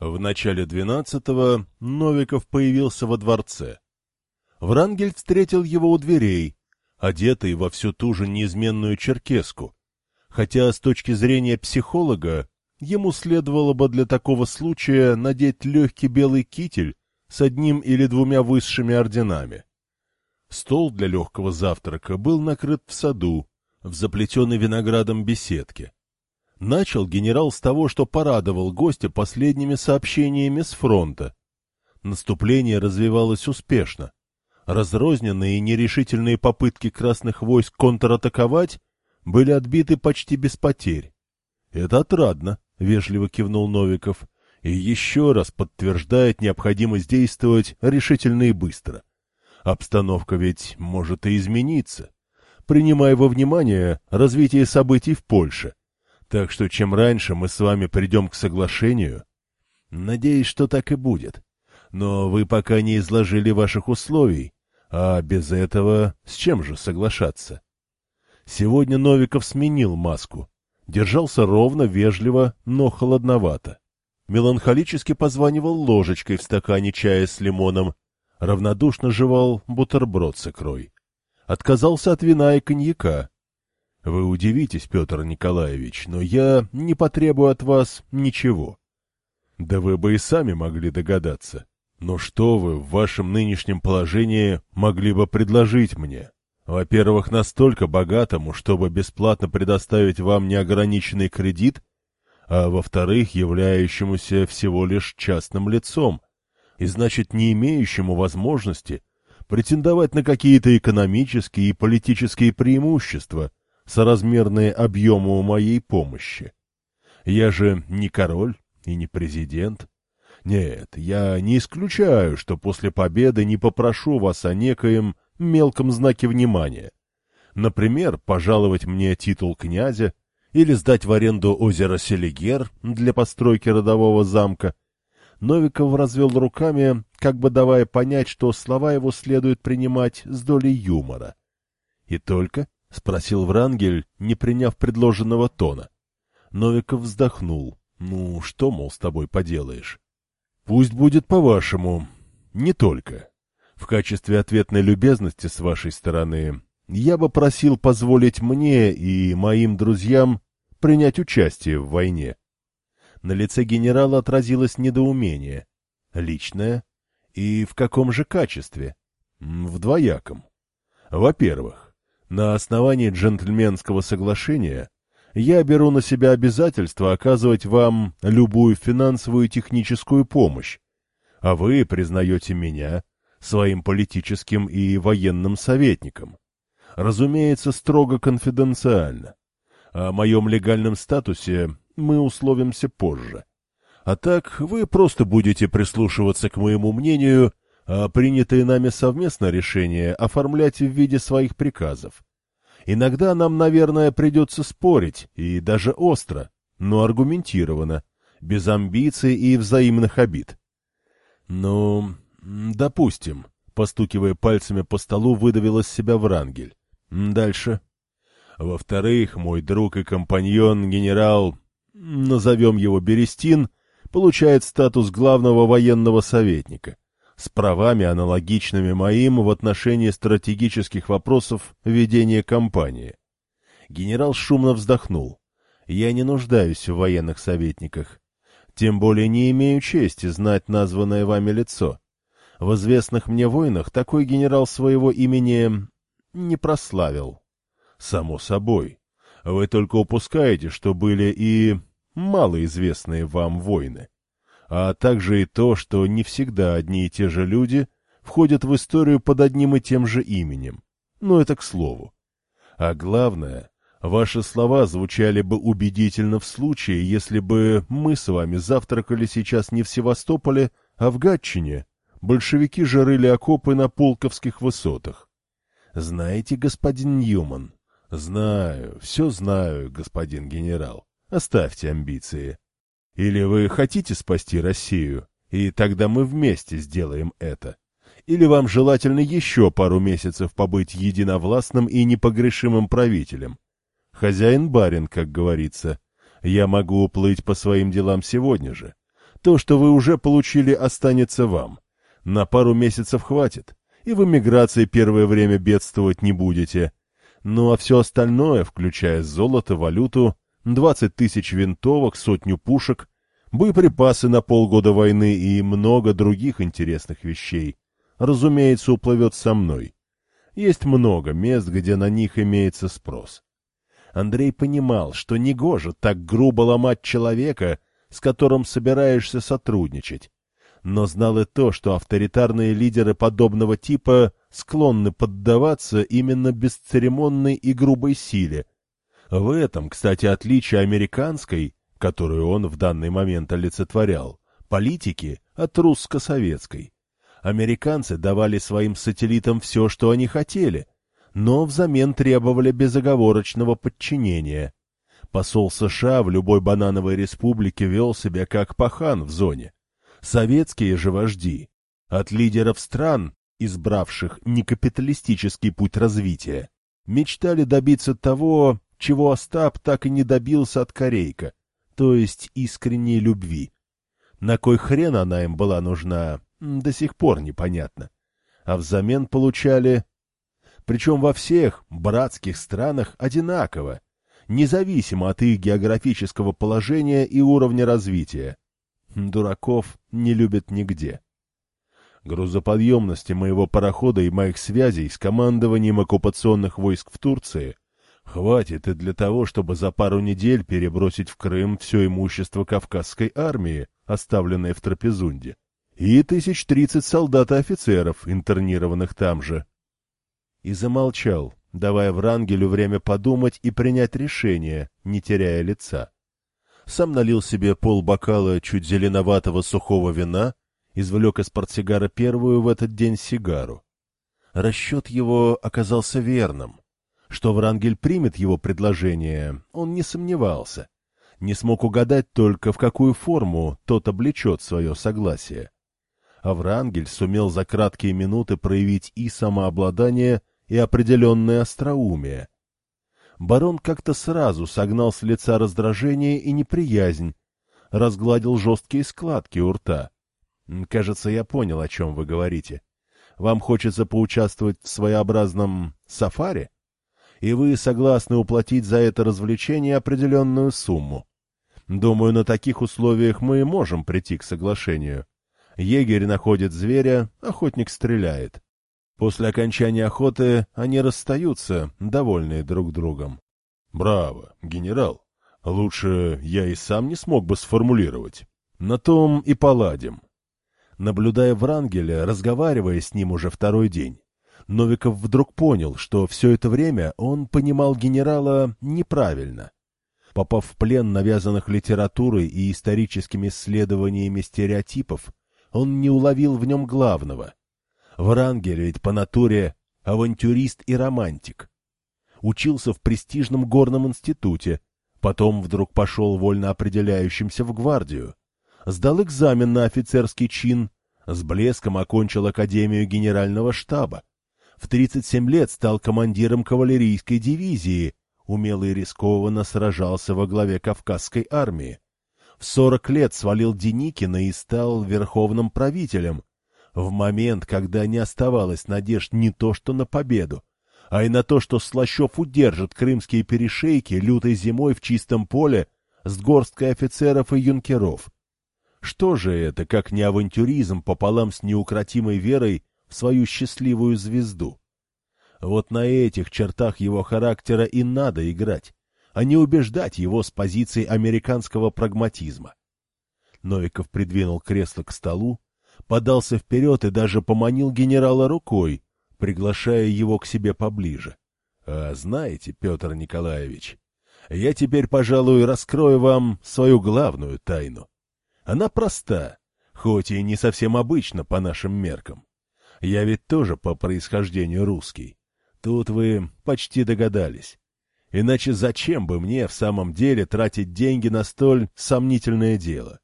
В начале двенадцатого Новиков появился во дворце. Врангель встретил его у дверей, одетый во всю ту же неизменную черкеску, хотя с точки зрения психолога ему следовало бы для такого случая надеть легкий белый китель с одним или двумя высшими орденами. Стол для легкого завтрака был накрыт в саду, в заплетенной виноградом беседке. Начал генерал с того, что порадовал гостя последними сообщениями с фронта. Наступление развивалось успешно. Разрозненные и нерешительные попытки красных войск контратаковать были отбиты почти без потерь. — Это отрадно, — вежливо кивнул Новиков, — и еще раз подтверждает необходимость действовать решительно и быстро. — Обстановка ведь может и измениться, принимая во внимание развитие событий в Польше. Так что чем раньше мы с вами придем к соглашению... Надеюсь, что так и будет. Но вы пока не изложили ваших условий, а без этого с чем же соглашаться? Сегодня Новиков сменил маску. Держался ровно, вежливо, но холодновато. Меланхолически позванивал ложечкой в стакане чая с лимоном равнодушно жевал бутерброд с икрой. Отказался от вина и коньяка. Вы удивитесь, Петр Николаевич, но я не потребую от вас ничего. Да вы бы и сами могли догадаться. Но что вы в вашем нынешнем положении могли бы предложить мне? Во-первых, настолько богатому, чтобы бесплатно предоставить вам неограниченный кредит, а во-вторых, являющемуся всего лишь частным лицом, и значит не имеющему возможности претендовать на какие-то экономические и политические преимущества, соразмерные объему моей помощи. Я же не король и не президент. Нет, я не исключаю, что после победы не попрошу вас о некоем мелком знаке внимания. Например, пожаловать мне титул князя или сдать в аренду озеро Селигер для постройки родового замка Новиков развел руками, как бы давая понять, что слова его следует принимать с долей юмора. — И только? — спросил Врангель, не приняв предложенного тона. Новиков вздохнул. — Ну, что, мол, с тобой поделаешь? — Пусть будет по-вашему. Не только. В качестве ответной любезности с вашей стороны я бы просил позволить мне и моим друзьям принять участие в войне. На лице генерала отразилось недоумение. Личное? И в каком же качестве? В двояком. Во-первых, на основании джентльменского соглашения я беру на себя обязательство оказывать вам любую финансовую и техническую помощь, а вы признаете меня своим политическим и военным советником. Разумеется, строго конфиденциально. О моем легальном статусе мы условимся позже. А так вы просто будете прислушиваться к моему мнению, а принятые нами совместно решения оформлять в виде своих приказов. Иногда нам, наверное, придется спорить, и даже остро, но аргументированно, без амбиций и взаимных обид. Ну, допустим, постукивая пальцами по столу, выдавил из себя Врангель. Дальше. Во-вторых, мой друг и компаньон, генерал назовем его Берестин, получает статус главного военного советника с правами, аналогичными моим в отношении стратегических вопросов ведения кампании. Генерал шумно вздохнул. Я не нуждаюсь в военных советниках. Тем более не имею чести знать названное вами лицо. В известных мне войнах такой генерал своего имени не прославил. Само собой. Вы только упускаете, что были и малоизвестные вам войны, а также и то, что не всегда одни и те же люди входят в историю под одним и тем же именем. Но это к слову. А главное, ваши слова звучали бы убедительно в случае, если бы мы с вами завтракали сейчас не в Севастополе, а в Гатчине. Большевики же рыли окопы на Полковских высотах. Знаете, господин Ньюман, Знаю, все знаю, господин генерал. Оставьте амбиции. Или вы хотите спасти Россию, и тогда мы вместе сделаем это. Или вам желательно еще пару месяцев побыть единовластным и непогрешимым правителем. Хозяин барин, как говорится. Я могу уплыть по своим делам сегодня же. То, что вы уже получили, останется вам. На пару месяцев хватит, и в эмиграции первое время бедствовать не будете. Ну а все остальное, включая золото, валюту, двадцать тысяч винтовок, сотню пушек, боеприпасы на полгода войны и много других интересных вещей, разумеется, уплывет со мной. Есть много мест, где на них имеется спрос. Андрей понимал, что негоже так грубо ломать человека, с которым собираешься сотрудничать, но знал и то, что авторитарные лидеры подобного типа склонны поддаваться именно бесцеремонной и грубой силе. В этом, кстати, отличие американской, которую он в данный момент олицетворял, политики от русско-советской. Американцы давали своим сателлитам все, что они хотели, но взамен требовали безоговорочного подчинения. Посол США в любой банановой республике вел себя как пахан в зоне. Советские же вожди от лидеров стран, избравших некапиталистический путь развития, мечтали добиться того, чего Остап так и не добился от Корейка, то есть искренней любви. На кой хрен она им была нужна, до сих пор непонятно. А взамен получали... Причем во всех братских странах одинаково, независимо от их географического положения и уровня развития. Дураков не любят нигде. Грузоподъемности моего парохода и моих связей с командованием оккупационных войск в Турции хватит и для того, чтобы за пару недель перебросить в Крым все имущество Кавказской армии, оставленное в Трапезунде и тысяч тридцать солдат и офицеров, интернированных там же. И замолчал, давая Врангелю время подумать и принять решение, не теряя лица. Сам налил себе полбокала чуть зеленоватого сухого вина, извлек из портсигара первую в этот день сигару. Расчет его оказался верным. Что Врангель примет его предложение, он не сомневался. Не смог угадать только, в какую форму тот облечет свое согласие. Аврангель сумел за краткие минуты проявить и самообладание, и определенное остроумие. Барон как-то сразу согнал с лица раздражение и неприязнь, разгладил жесткие складки у рта. «Кажется, я понял, о чем вы говорите. Вам хочется поучаствовать в своеобразном сафари? И вы согласны уплатить за это развлечение определенную сумму. Думаю, на таких условиях мы можем прийти к соглашению. Егерь находит зверя, охотник стреляет. После окончания охоты они расстаются, довольные друг другом. Браво, генерал. Лучше я и сам не смог бы сформулировать. На том и поладим. Наблюдая Врангеля, разговаривая с ним уже второй день, Новиков вдруг понял, что все это время он понимал генерала неправильно. Попав в плен навязанных литературой и историческими исследованиями стереотипов, он не уловил в нем главного. Врангель ведь по натуре авантюрист и романтик. Учился в престижном горном институте, потом вдруг пошел вольно определяющимся в гвардию. Сдал экзамен на офицерский чин, с блеском окончил Академию генерального штаба. В 37 лет стал командиром кавалерийской дивизии, умело и рискованно сражался во главе Кавказской армии в сорок лет свалил Деникина и стал верховным правителем, в момент, когда не оставалось надежд не то что на победу, а и на то, что Слащев удержит крымские перешейки лютой зимой в чистом поле с горсткой офицеров и юнкеров. Что же это, как не авантюризм пополам с неукротимой верой свою счастливую звезду? Вот на этих чертах его характера и надо играть а не убеждать его с позиции американского прагматизма. Новиков придвинул кресло к столу, подался вперед и даже поманил генерала рукой, приглашая его к себе поближе. — А знаете, Петр Николаевич, я теперь, пожалуй, раскрою вам свою главную тайну. Она проста, хоть и не совсем обычна по нашим меркам. Я ведь тоже по происхождению русский. Тут вы почти догадались. Иначе зачем бы мне в самом деле тратить деньги на столь сомнительное дело?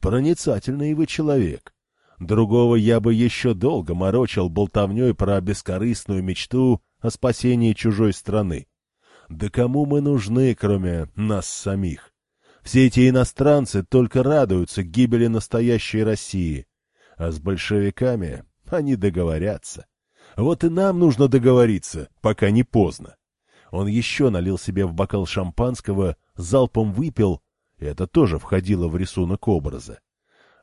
Проницательный вы человек. Другого я бы еще долго морочил болтовней про бескорыстную мечту о спасении чужой страны. Да кому мы нужны, кроме нас самих? Все эти иностранцы только радуются гибели настоящей России. А с большевиками они договорятся. Вот и нам нужно договориться, пока не поздно. Он еще налил себе в бокал шампанского, залпом выпил, это тоже входило в рисунок образа.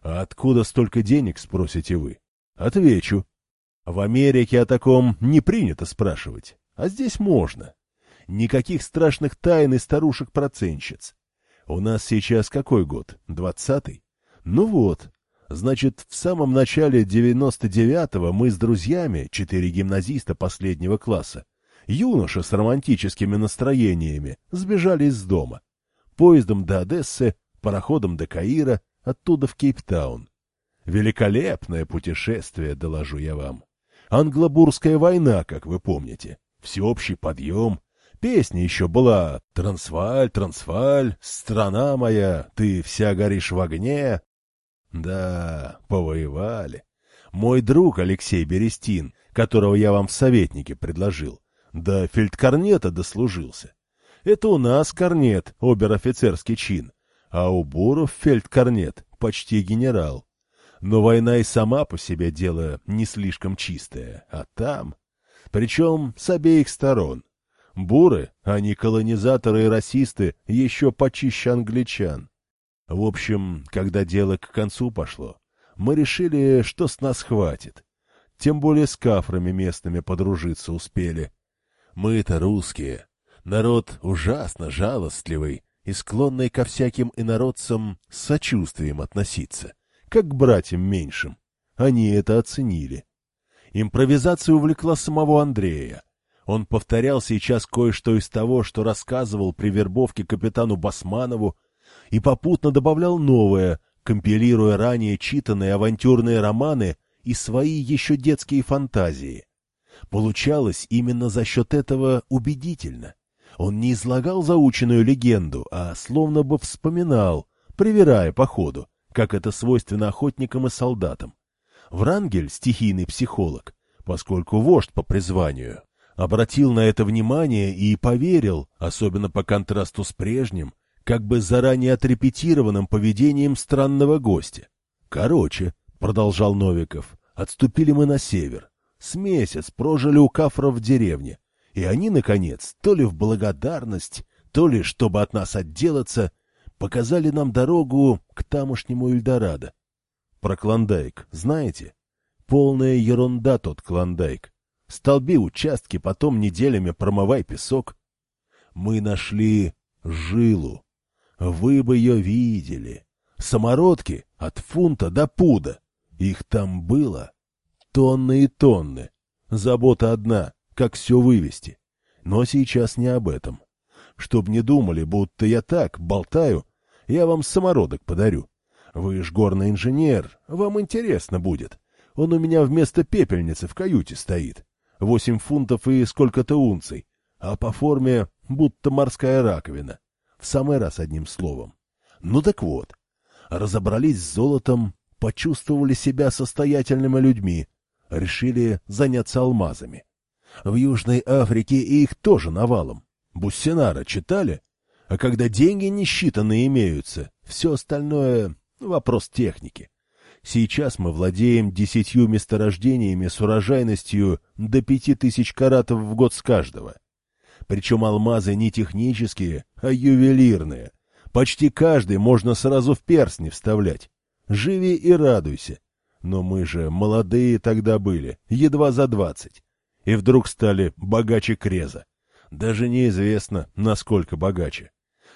А откуда столько денег, спросите вы? Отвечу. В Америке о таком не принято спрашивать, а здесь можно. Никаких страшных тайн и старушек-проценщиц. У нас сейчас какой год? Двадцатый? Ну вот. Значит, в самом начале девяносто девятого мы с друзьями, четыре гимназиста последнего класса, юноша с романтическими настроениями, сбежали из дома. Поездом до Одессы, пароходом до Каира, оттуда в Кейптаун. Великолепное путешествие, доложу я вам. Англобурская война, как вы помните. Всеобщий подъем. Песня еще была «Трансваль, Трансваль, страна моя, ты вся горишь в огне». Да, повоевали. Мой друг Алексей Берестин, которого я вам в советнике предложил, до фельдкорнета дослужился. Это у нас корнет, обер-офицерский чин, а у Буров фельдкорнет, почти генерал. Но война и сама по себе дело не слишком чистое, а там... Причем с обеих сторон. Буры, они колонизаторы и расисты, еще почище англичан. В общем, когда дело к концу пошло, мы решили, что с нас хватит. Тем более с кафрами местными подружиться успели. Мы-то русские. Народ ужасно жалостливый и склонный ко всяким инородцам с сочувствием относиться как к братьям меньшим. Они это оценили. Импровизация увлекла самого Андрея. Он повторял сейчас кое-что из того, что рассказывал при вербовке капитану Басманову, и попутно добавлял новое, компилируя ранее читанные авантюрные романы и свои еще детские фантазии. Получалось именно за счет этого убедительно. Он не излагал заученную легенду, а словно бы вспоминал, привирая по ходу, как это свойственно охотникам и солдатам. Врангель, стихийный психолог, поскольку вождь по призванию, обратил на это внимание и поверил, особенно по контрасту с прежним, как бы заранее отрепетированным поведением странного гостя. Короче, продолжал Новиков, отступили мы на север. С месяц прожили у кафров в деревне, и они, наконец, то ли в благодарность, то ли, чтобы от нас отделаться, показали нам дорогу к тамошнему Эльдорадо. Про Клондайк знаете? Полная ерунда тот Клондайк. Столби участки, потом неделями промывай песок. Мы нашли жилу. Вы бы ее видели. Самородки от фунта до пуда. Их там было тонны и тонны. Забота одна, как все вывести. Но сейчас не об этом. Чтоб не думали, будто я так болтаю, я вам самородок подарю. Вы ж горный инженер, вам интересно будет. Он у меня вместо пепельницы в каюте стоит. Восемь фунтов и сколько-то унций. А по форме будто морская раковина. В самый раз одним словом. Ну так вот. Разобрались с золотом, почувствовали себя состоятельными людьми, решили заняться алмазами. В Южной Африке их тоже навалом. Буссенара читали? А когда деньги несчитанные имеются, все остальное — вопрос техники. Сейчас мы владеем десятью месторождениями с урожайностью до пяти тысяч каратов в год с каждого. Причем алмазы не технические, а ювелирные. Почти каждый можно сразу в перстни вставлять. Живи и радуйся. Но мы же молодые тогда были, едва за двадцать. И вдруг стали богаче Креза. Даже неизвестно, насколько богаче.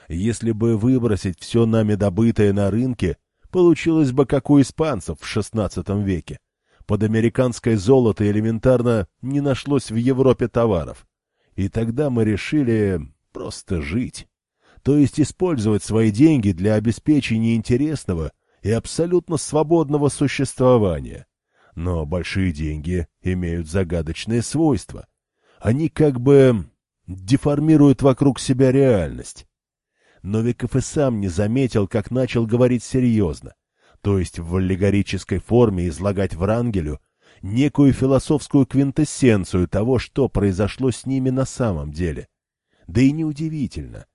Если бы выбросить все нами добытое на рынке, получилось бы как у испанцев в XVI веке. Под американское золото элементарно не нашлось в Европе товаров. И тогда мы решили просто жить. То есть использовать свои деньги для обеспечения интересного и абсолютно свободного существования. Но большие деньги имеют загадочные свойства. Они как бы деформируют вокруг себя реальность. Новиков и сам не заметил, как начал говорить серьезно, то есть в аллегорической форме излагать Врангелю некую философскую квинтэссенцию того, что произошло с ними на самом деле. Да и неудивительно.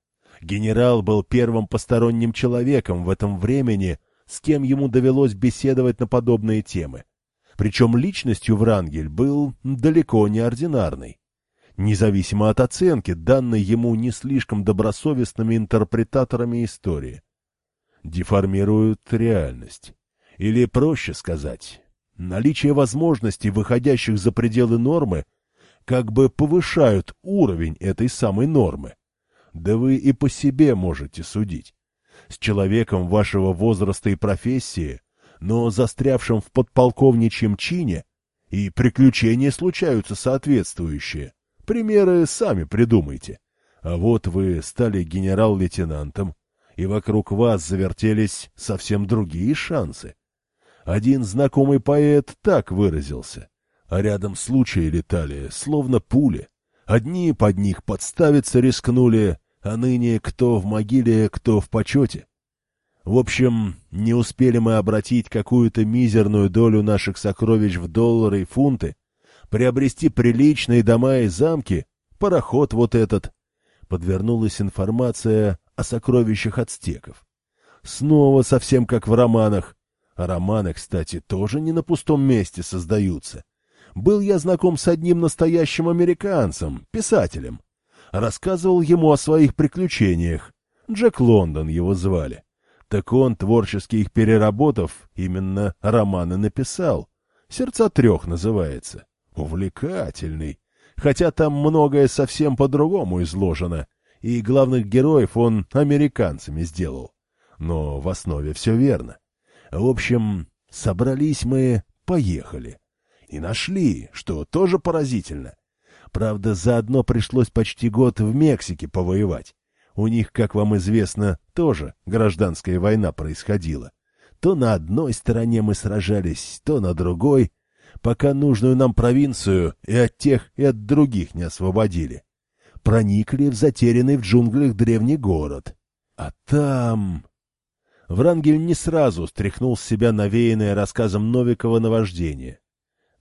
Генерал был первым посторонним человеком в этом времени, с кем ему довелось беседовать на подобные темы. Причем личностью Врангель был далеко не ординарной. Независимо от оценки, данной ему не слишком добросовестными интерпретаторами истории. Деформируют реальность. Или, проще сказать, наличие возможностей, выходящих за пределы нормы, как бы повышают уровень этой самой нормы. Да вы и по себе можете судить. С человеком вашего возраста и профессии но застрявшим в подполковничьем чине, и приключения случаются соответствующие. Примеры сами придумайте. А вот вы стали генерал-лейтенантом, и вокруг вас завертелись совсем другие шансы. Один знакомый поэт так выразился, а рядом случаи летали, словно пули. Одни под них подставиться рискнули, а ныне кто в могиле, кто в почете. В общем, не успели мы обратить какую-то мизерную долю наших сокровищ в доллары и фунты, приобрести приличные дома и замки, пароход вот этот. Подвернулась информация о сокровищах ацтеков. Снова совсем как в романах. Романы, кстати, тоже не на пустом месте создаются. Был я знаком с одним настоящим американцем, писателем. Рассказывал ему о своих приключениях. Джек Лондон его звали. Так он, творчески их переработав, именно романы написал. «Сердца трех» называется. Увлекательный. Хотя там многое совсем по-другому изложено, и главных героев он американцами сделал. Но в основе все верно. В общем, собрались мы, поехали. И нашли, что тоже поразительно. Правда, заодно пришлось почти год в Мексике повоевать. У них, как вам известно, тоже гражданская война происходила. То на одной стороне мы сражались, то на другой, пока нужную нам провинцию и от тех, и от других не освободили. Проникли в затерянный в джунглях древний город. А там... Врангель не сразу стряхнул с себя навеянное рассказом Новикова наваждение.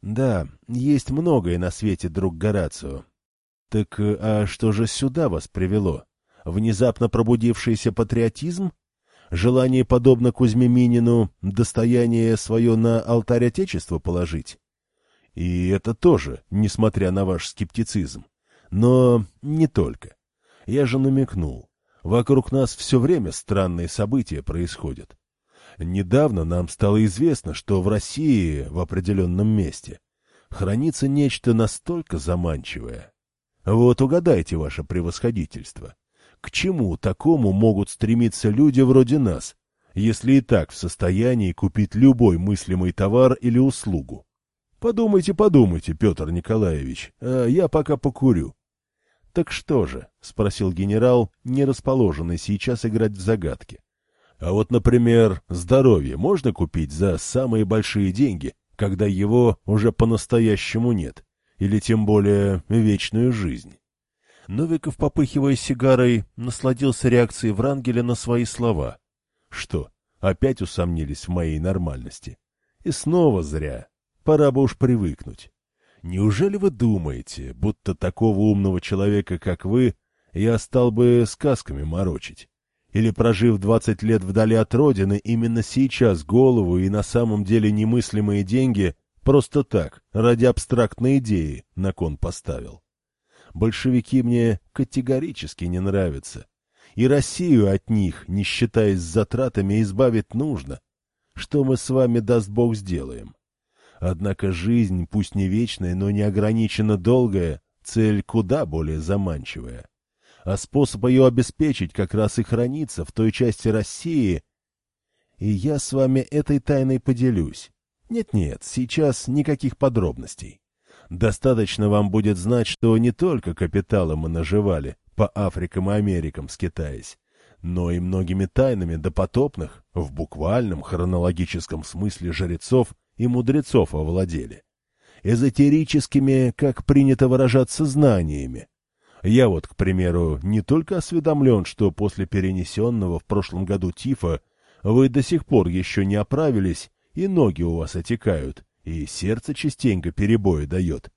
Да, есть многое на свете, друг Горацио. Так а что же сюда вас привело? внезапно пробудившийся патриотизм, желание, подобно Кузьме Минину, достояние свое на алтарь Отечества положить. И это тоже, несмотря на ваш скептицизм. Но не только. Я же намекнул. Вокруг нас все время странные события происходят. Недавно нам стало известно, что в России, в определенном месте, хранится нечто настолько заманчивое. Вот угадайте ваше превосходительство. К чему такому могут стремиться люди вроде нас, если и так в состоянии купить любой мыслимый товар или услугу? Подумайте, подумайте, Петр Николаевич, а я пока покурю. — Так что же? — спросил генерал, не расположенный сейчас играть в загадки. — А вот, например, здоровье можно купить за самые большие деньги, когда его уже по-настоящему нет, или тем более вечную жизнь? Новиков, попыхивая сигарой, насладился реакцией Врангеля на свои слова. Что, опять усомнились в моей нормальности? И снова зря. Пора бы уж привыкнуть. Неужели вы думаете, будто такого умного человека, как вы, я стал бы сказками морочить? Или, прожив двадцать лет вдали от родины, именно сейчас голову и на самом деле немыслимые деньги просто так, ради абстрактной идеи, на кон поставил? большевики мне категорически не нравятся. И Россию от них, не считаясь затратами, избавить нужно. Что мы с вами, даст Бог, сделаем? Однако жизнь, пусть не вечная, но неограниченно долгая, цель куда более заманчивая. А способ ее обеспечить как раз и хранится в той части России. И я с вами этой тайной поделюсь. Нет-нет, сейчас никаких подробностей. Достаточно вам будет знать, что не только капиталом мы наживали, по Африкам и Америкам скитаясь, но и многими тайнами допотопных, в буквальном хронологическом смысле жрецов и мудрецов овладели. Эзотерическими, как принято выражаться, знаниями. Я вот, к примеру, не только осведомлен, что после перенесенного в прошлом году тифа вы до сих пор еще не оправились, и ноги у вас отекают, и сердце частенько перебои дает.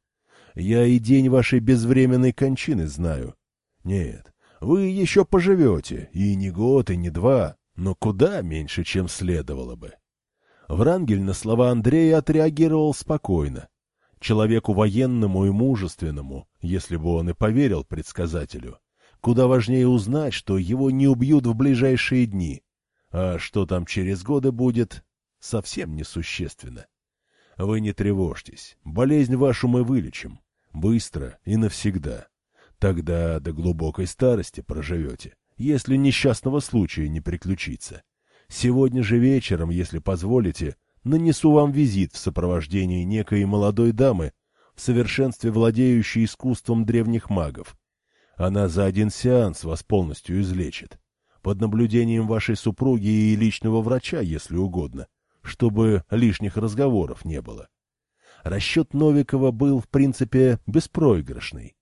Я и день вашей безвременной кончины знаю. Нет, Вы еще поживете, и не год, и не два, но куда меньше, чем следовало бы. Врангель на слова Андрея отреагировал спокойно. Человеку военному и мужественному, если бы он и поверил предсказателю, куда важнее узнать, что его не убьют в ближайшие дни. А что там через годы будет, совсем несущественно. Вы не тревожьтесь, болезнь вашу мы вылечим. Быстро и навсегда. Тогда до глубокой старости проживете, если несчастного случая не приключится. Сегодня же вечером, если позволите, нанесу вам визит в сопровождении некой молодой дамы, в совершенстве владеющей искусством древних магов. Она за один сеанс вас полностью излечит. Под наблюдением вашей супруги и личного врача, если угодно, чтобы лишних разговоров не было. Расчет Новикова был, в принципе, беспроигрышный.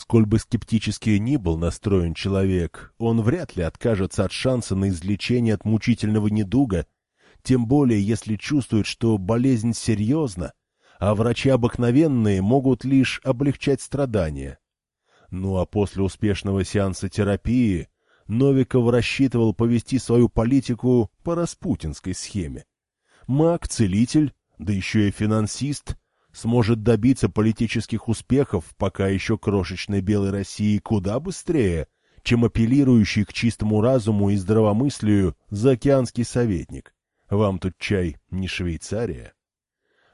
Сколь бы скептически ни был настроен человек, он вряд ли откажется от шанса на излечение от мучительного недуга, тем более если чувствует, что болезнь серьезна, а врачи обыкновенные могут лишь облегчать страдания. Ну а после успешного сеанса терапии Новиков рассчитывал повести свою политику по распутинской схеме. Маг, целитель, да еще и финансист, сможет добиться политических успехов пока еще крошечной белой России куда быстрее, чем апеллирующий к чистому разуму и здравомыслию заокеанский советник. Вам тут чай не Швейцария.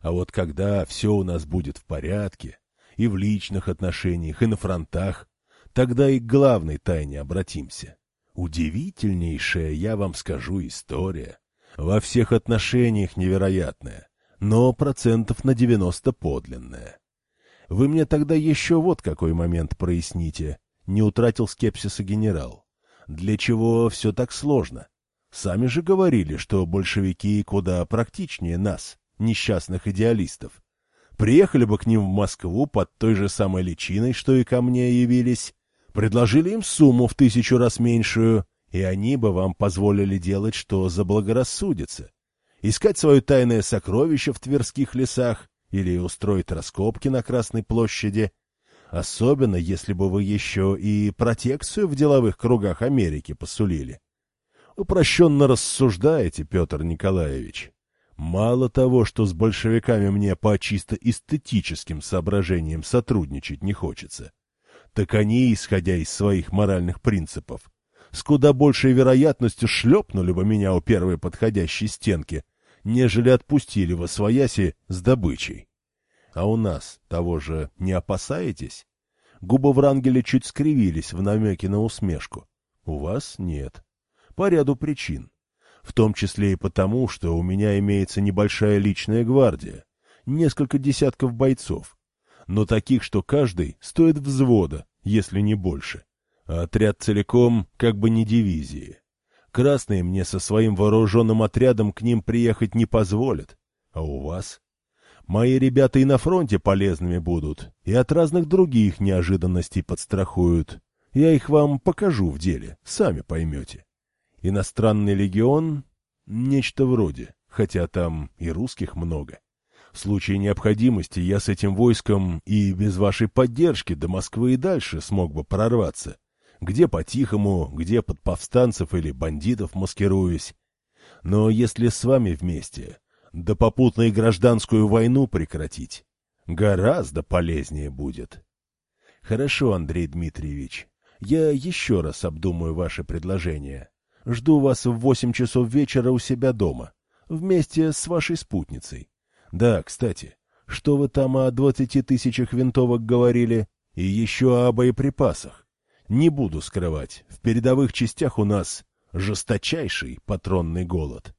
А вот когда все у нас будет в порядке, и в личных отношениях, и на фронтах, тогда и к главной тайне обратимся. Удивительнейшая, я вам скажу, история. Во всех отношениях невероятная но процентов на девяносто подлинное. Вы мне тогда еще вот какой момент проясните, не утратил скепсиса генерал. Для чего все так сложно? Сами же говорили, что большевики куда практичнее нас, несчастных идеалистов. Приехали бы к ним в Москву под той же самой личиной, что и ко мне явились, предложили им сумму в тысячу раз меньшую, и они бы вам позволили делать, что заблагорассудится искать свое тайное сокровище в Тверских лесах или устроить раскопки на Красной площади, особенно если бы вы еще и протекцию в деловых кругах Америки посулили. Упрощенно рассуждаете, Петр Николаевич. Мало того, что с большевиками мне по чисто эстетическим соображениям сотрудничать не хочется, так они, исходя из своих моральных принципов, с куда большей вероятностью шлепнули бы меня у первой подходящей стенки, нежели отпустили во свояси с добычей. А у нас того же не опасаетесь? Губы Врангеля чуть скривились в намеке на усмешку. У вас нет. По ряду причин. В том числе и потому, что у меня имеется небольшая личная гвардия, несколько десятков бойцов, но таких, что каждый стоит взвода, если не больше. А отряд целиком как бы не дивизии. Красные мне со своим вооруженным отрядом к ним приехать не позволят. А у вас? Мои ребята и на фронте полезными будут, и от разных других неожиданностей подстрахуют. Я их вам покажу в деле, сами поймете. Иностранный легион — нечто вроде, хотя там и русских много. В случае необходимости я с этим войском и без вашей поддержки до Москвы и дальше смог бы прорваться где по-тихому, где под повстанцев или бандитов маскируюсь. Но если с вами вместе, да попутно и гражданскую войну прекратить, гораздо полезнее будет. Хорошо, Андрей Дмитриевич, я еще раз обдумаю ваше предложение. Жду вас в восемь часов вечера у себя дома, вместе с вашей спутницей. Да, кстати, что вы там о двадцати тысячах винтовок говорили? И еще о боеприпасах. Не буду скрывать, в передовых частях у нас жесточайший патронный голод.